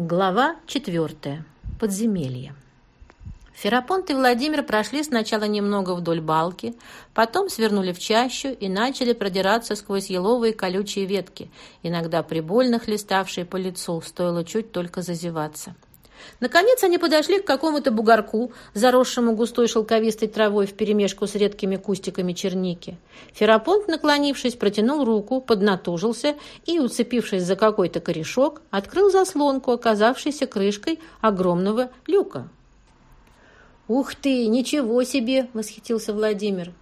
Глава четвертая. Подземелье. Ферапонт и Владимир прошли сначала немного вдоль балки, потом свернули в чащу и начали продираться сквозь еловые колючие ветки, иногда прибольно хлеставшие по лицу, стоило чуть только зазеваться. Наконец они подошли к какому-то бугорку, заросшему густой шелковистой травой вперемешку с редкими кустиками черники. Ферапонт, наклонившись, протянул руку, поднатужился и, уцепившись за какой-то корешок, открыл заслонку, оказавшейся крышкой огромного люка. «Ух ты, ничего себе!» – восхитился Владимир.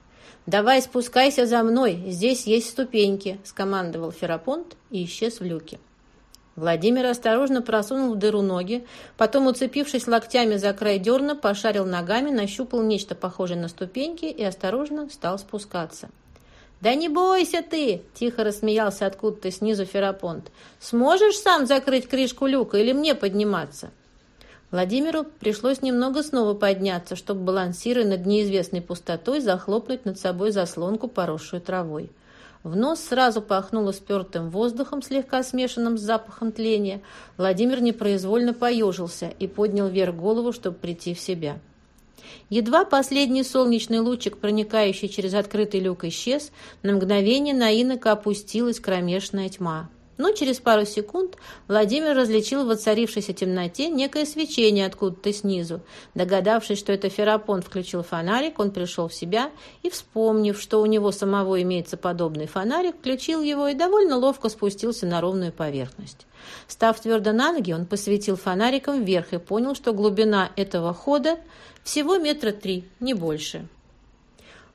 «Давай спускайся за мной, здесь есть ступеньки», – скомандовал Ферапонт и исчез в люке. Владимир осторожно просунул в дыру ноги, потом, уцепившись локтями за край дерна, пошарил ногами, нащупал нечто похожее на ступеньки и осторожно стал спускаться. «Да не бойся ты!» – тихо рассмеялся откуда-то снизу Ферапонт. «Сможешь сам закрыть крышку люка или мне подниматься?» Владимиру пришлось немного снова подняться, чтобы, балансируя над неизвестной пустотой, захлопнуть над собой заслонку, поросшую травой. В нос сразу пахнуло спертым воздухом, слегка смешанным с запахом тления. Владимир непроизвольно поежился и поднял вверх голову, чтобы прийти в себя. Едва последний солнечный лучик, проникающий через открытый люк, исчез, на мгновение на инока опустилась кромешная тьма. Но через пару секунд Владимир различил в воцарившейся темноте некое свечение откуда-то снизу. Догадавшись, что это Ферапонт включил фонарик, он пришел в себя и, вспомнив, что у него самого имеется подобный фонарик, включил его и довольно ловко спустился на ровную поверхность. Став твердо на ноги, он посветил фонариком вверх и понял, что глубина этого хода всего метра три, не больше.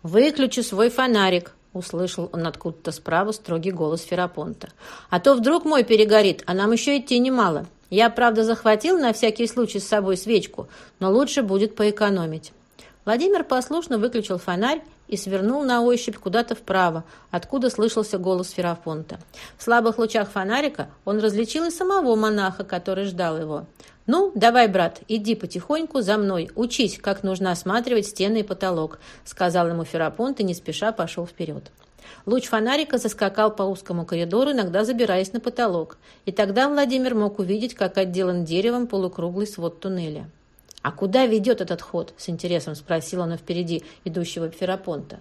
«Выключи свой фонарик», Услышал он откуда-то справа строгий голос Ферапонта. «А то вдруг мой перегорит, а нам еще идти немало. Я, правда, захватил на всякий случай с собой свечку, но лучше будет поэкономить». Владимир послушно выключил фонарь и свернул на ощупь куда-то вправо, откуда слышался голос Ферапонта. В слабых лучах фонарика он различил и самого монаха, который ждал его. «Ну, давай, брат, иди потихоньку за мной, учись, как нужно осматривать стены и потолок», сказал ему Ферапонт и не спеша пошел вперед. Луч фонарика заскакал по узкому коридору, иногда забираясь на потолок. И тогда Владимир мог увидеть, как отделан деревом полукруглый свод туннеля. «А куда ведет этот ход?» – с интересом спросил он впереди идущего Ферапонта.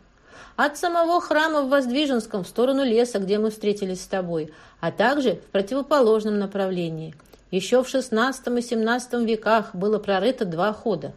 «От самого храма в Воздвиженском в сторону леса, где мы встретились с тобой, а также в противоположном направлении. Еще в XVI и XVII веках было прорыто два хода.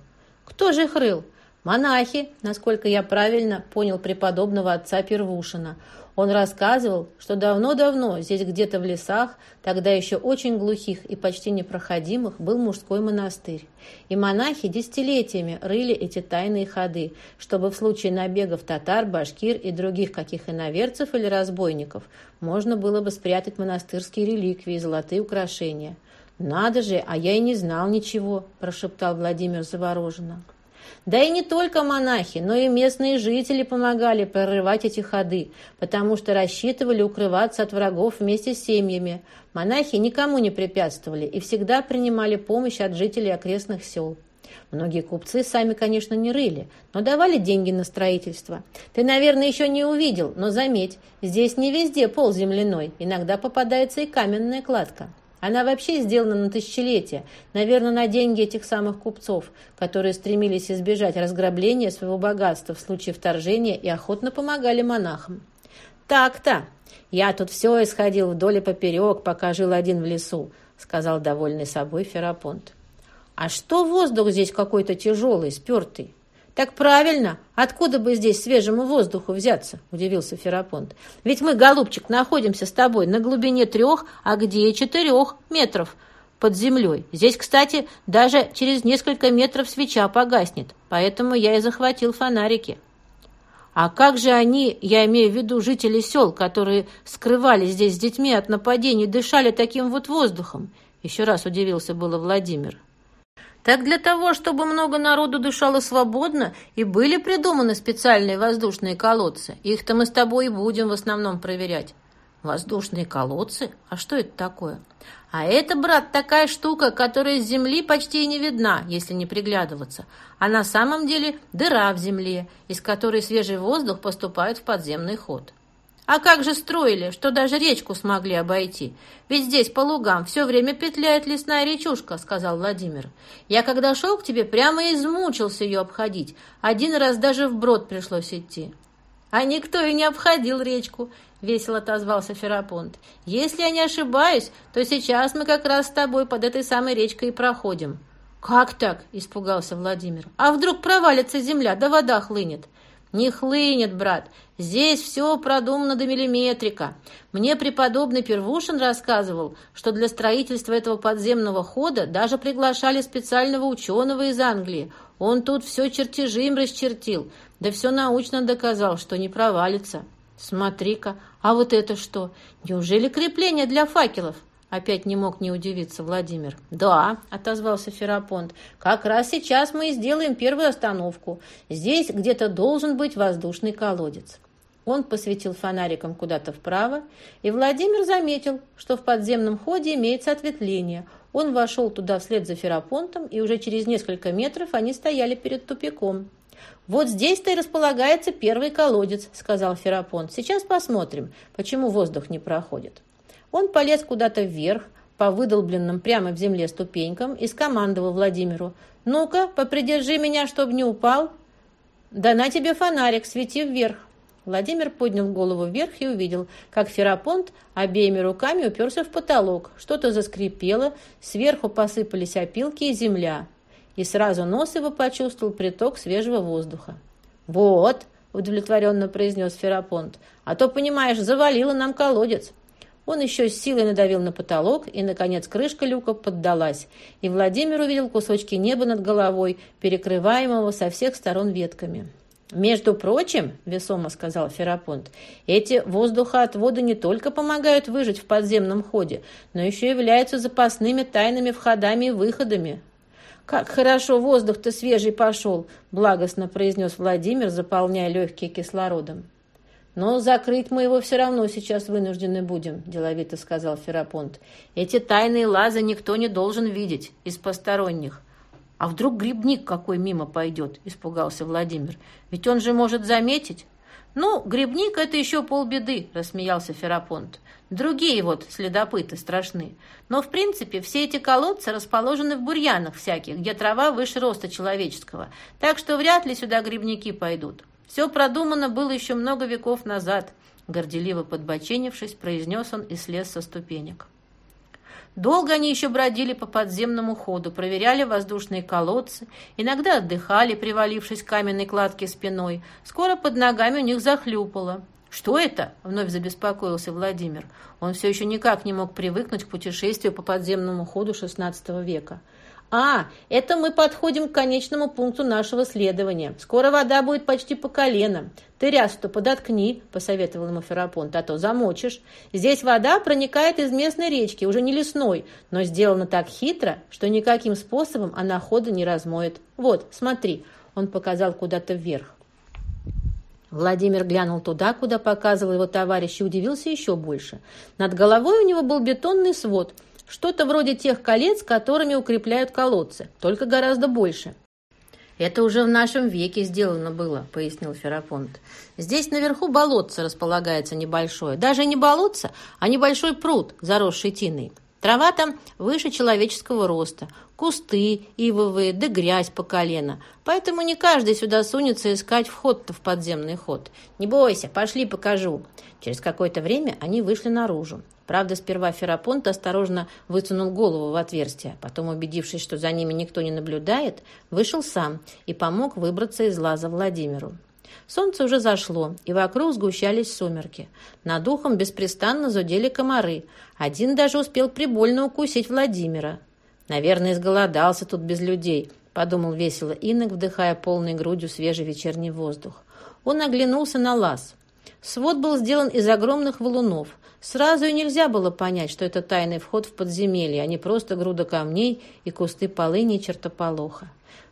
Кто же их рыл? Монахи, насколько я правильно понял преподобного отца Первушина. Он рассказывал, что давно-давно здесь где-то в лесах, тогда еще очень глухих и почти непроходимых, был мужской монастырь. И монахи десятилетиями рыли эти тайные ходы, чтобы в случае набегов татар, башкир и других каких иноверцев или разбойников можно было бы спрятать монастырские реликвии и золотые украшения. «Надо же, а я и не знал ничего», – прошептал Владимир завороженно. Да и не только монахи, но и местные жители помогали прорывать эти ходы, потому что рассчитывали укрываться от врагов вместе с семьями. Монахи никому не препятствовали и всегда принимали помощь от жителей окрестных сел. Многие купцы сами, конечно, не рыли, но давали деньги на строительство. Ты, наверное, еще не увидел, но заметь, здесь не везде пол земляной, иногда попадается и каменная кладка. Она вообще сделана на тысячелетия, наверное, на деньги этих самых купцов, которые стремились избежать разграбления своего богатства в случае вторжения и охотно помогали монахам. «Так-то! Я тут все исходил вдоль и поперек, пока жил один в лесу», сказал довольный собой Ферапонт. «А что воздух здесь какой-то тяжелый, спертый?» «Так правильно! Откуда бы здесь свежему воздуху взяться?» – удивился Ферапонт. «Ведь мы, голубчик, находимся с тобой на глубине трех, а где четырех метров под землей. Здесь, кстати, даже через несколько метров свеча погаснет, поэтому я и захватил фонарики». «А как же они, я имею в виду жители сел, которые скрывались здесь с детьми от нападений, дышали таким вот воздухом?» Еще раз удивился было Владимир. Так для того, чтобы много народу дышало свободно, и были придуманы специальные воздушные колодцы. Их-то мы с тобой и будем в основном проверять. Воздушные колодцы? А что это такое? А это, брат, такая штука, которая с земли почти и не видна, если не приглядываться. А на самом деле дыра в земле, из которой свежий воздух поступает в подземный ход. А как же строили, что даже речку смогли обойти? Ведь здесь по лугам все время петляет лесная речушка, сказал Владимир. Я когда шел к тебе, прямо измучился ее обходить. Один раз даже вброд пришлось идти. А никто и не обходил речку, весело отозвался Ферапонт. Если я не ошибаюсь, то сейчас мы как раз с тобой под этой самой речкой и проходим. «Как так?» – испугался Владимир. «А вдруг провалится земля, да вода хлынет?» «Не хлынет, брат. Здесь все продумано до миллиметрика. Мне преподобный Первушин рассказывал, что для строительства этого подземного хода даже приглашали специального ученого из Англии. Он тут все чертежи им расчертил, да все научно доказал, что не провалится. Смотри-ка, а вот это что? Неужели крепление для факелов?» Опять не мог не удивиться Владимир. «Да», — отозвался Ферапонт, — «как раз сейчас мы и сделаем первую остановку. Здесь где-то должен быть воздушный колодец». Он посветил фонариком куда-то вправо, и Владимир заметил, что в подземном ходе имеется ответвление. Он вошел туда вслед за Ферапонтом, и уже через несколько метров они стояли перед тупиком. «Вот здесь-то и располагается первый колодец», — сказал Ферапонт. «Сейчас посмотрим, почему воздух не проходит». Он полез куда-то вверх, по выдолбленным прямо в земле ступенькам и скомандовал Владимиру. «Ну-ка, попридержи меня, чтобы не упал». «Да на тебе фонарик, свети вверх». Владимир поднял голову вверх и увидел, как Ферапонт обеими руками уперся в потолок. Что-то заскрипело, сверху посыпались опилки и земля. И сразу нос его почувствовал приток свежего воздуха. «Вот», — удовлетворенно произнес Ферапонт, «а то, понимаешь, завалило нам колодец». Он еще с силой надавил на потолок, и, наконец, крышка люка поддалась, и Владимир увидел кусочки неба над головой, перекрываемого со всех сторон ветками. «Между прочим, — весомо сказал Ферапонт, — эти воздухоотводы не только помогают выжить в подземном ходе, но еще являются запасными тайными входами и выходами». «Как хорошо воздух-то свежий пошел!» — благостно произнес Владимир, заполняя легкие кислородом. «Но закрыть мы его все равно сейчас вынуждены будем», – деловито сказал Ферапонт. «Эти тайные лазы никто не должен видеть из посторонних». «А вдруг грибник какой мимо пойдет?» – испугался Владимир. «Ведь он же может заметить». «Ну, грибник – это еще полбеды», – рассмеялся Ферапонт. «Другие вот следопыты страшны. Но, в принципе, все эти колодцы расположены в бурьянах всяких, где трава выше роста человеческого, так что вряд ли сюда грибники пойдут. Все продумано было еще много веков назад, горделиво подбоченившись, произнес он и слез со ступенек. Долго они еще бродили по подземному ходу, проверяли воздушные колодцы, иногда отдыхали, привалившись к каменной кладке спиной. Скоро под ногами у них захлюпало. «Что это?» — вновь забеспокоился Владимир. Он все еще никак не мог привыкнуть к путешествию по подземному ходу XVI века. «А, это мы подходим к конечному пункту нашего следования. Скоро вода будет почти по колено. Ты рясу-то подоткни», — посоветовал ему Ферапонт, — «а то замочишь. Здесь вода проникает из местной речки, уже не лесной, но сделана так хитро, что никаким способом она хода не размоет. Вот, смотри». Он показал куда-то вверх. Владимир глянул туда, куда показывал его товарищ, и удивился еще больше. Над головой у него был бетонный свод — что-то вроде тех колец, которыми укрепляют колодцы, только гораздо больше. «Это уже в нашем веке сделано было», — пояснил Ферапонт. «Здесь наверху болотце располагается небольшое. Даже не болотце, а небольшой пруд, заросший тиной. Трава там выше человеческого роста, кусты ивовые, да грязь по колено. Поэтому не каждый сюда сунется искать вход-то в подземный ход. Не бойся, пошли покажу». Через какое-то время они вышли наружу. Правда, сперва Ферапонт осторожно высунул голову в отверстие, потом, убедившись, что за ними никто не наблюдает, вышел сам и помог выбраться из лаза Владимиру. Солнце уже зашло, и вокруг сгущались сумерки. Над ухом беспрестанно зудели комары. Один даже успел прибольно укусить Владимира. «Наверное, изголодался тут без людей», — подумал весело Инок, вдыхая полной грудью свежий вечерний воздух. Он оглянулся на лаз. Свод был сделан из огромных валунов. Сразу и нельзя было понять, что это тайный вход в подземелье, а не просто груда камней и кусты полыни и чертополоха.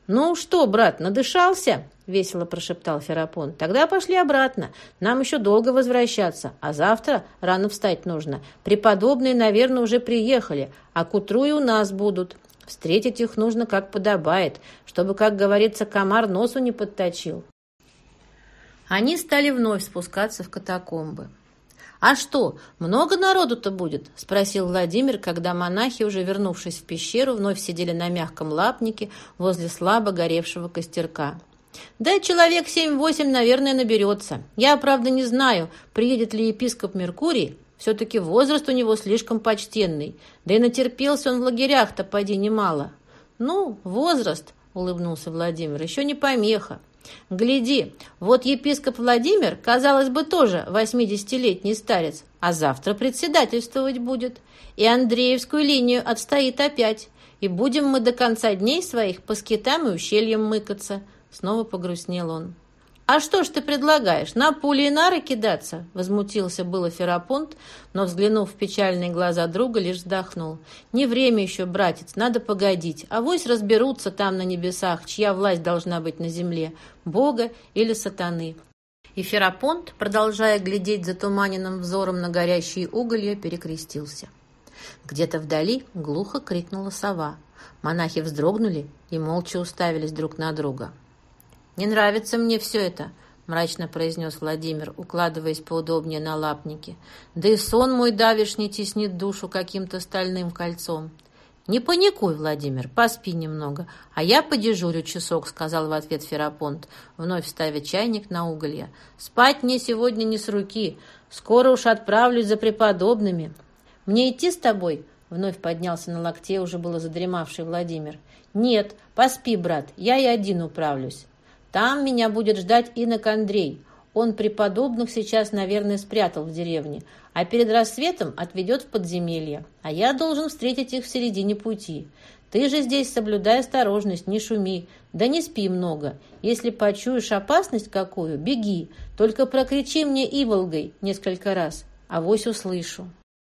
«Ну что, брат, надышался?» — весело прошептал Ферапон. «Тогда пошли обратно. Нам еще долго возвращаться, а завтра рано встать нужно. Преподобные, наверное, уже приехали, а к утру и у нас будут. Встретить их нужно как подобает, чтобы, как говорится, комар носу не подточил». Они стали вновь спускаться в катакомбы. «А что, много народу-то будет?» – спросил Владимир, когда монахи, уже вернувшись в пещеру, вновь сидели на мягком лапнике возле слабо горевшего костерка. «Да человек семь-восемь, наверное, наберется. Я, правда, не знаю, приедет ли епископ Меркурий. Все-таки возраст у него слишком почтенный. Да и натерпелся он в лагерях-то, поди, немало». «Ну, возраст», – улыбнулся Владимир, – «еще не помеха. Гляди, вот епископ Владимир, казалось бы, тоже восьмидесятилетний старец, а завтра председательствовать будет. И Андреевскую линию отстоит опять. И будем мы до конца дней своих по скитам и ущельям мыкаться. Снова погрустнел он. «А что ж ты предлагаешь, на пули и нары кидаться?» Возмутился было Ферапонт, но, взглянув в печальные глаза друга, лишь вздохнул. «Не время еще, братец, надо погодить. А вось разберутся там на небесах, чья власть должна быть на земле, Бога или сатаны». И Ферапонт, продолжая глядеть затуманенным взором на горящие уголья, перекрестился. Где-то вдали глухо крикнула сова. Монахи вздрогнули и молча уставились друг на друга. «Не нравится мне все это», — мрачно произнес Владимир, укладываясь поудобнее на лапники. «Да и сон мой давишний теснит душу каким-то стальным кольцом». «Не паникуй, Владимир, поспи немного, а я подежурю часок», — сказал в ответ Ферапонт, вновь ставя чайник на уголья. «Спать мне сегодня не с руки, скоро уж отправлюсь за преподобными». «Мне идти с тобой?» — вновь поднялся на локте уже было задремавший Владимир. «Нет, поспи, брат, я и один управлюсь». Там меня будет ждать инок Андрей. Он преподобных сейчас, наверное, спрятал в деревне, а перед рассветом отведет в подземелье. А я должен встретить их в середине пути. Ты же здесь соблюдай осторожность, не шуми, да не спи много. Если почуешь опасность какую, беги, только прокричи мне иволгой несколько раз, а вось услышу».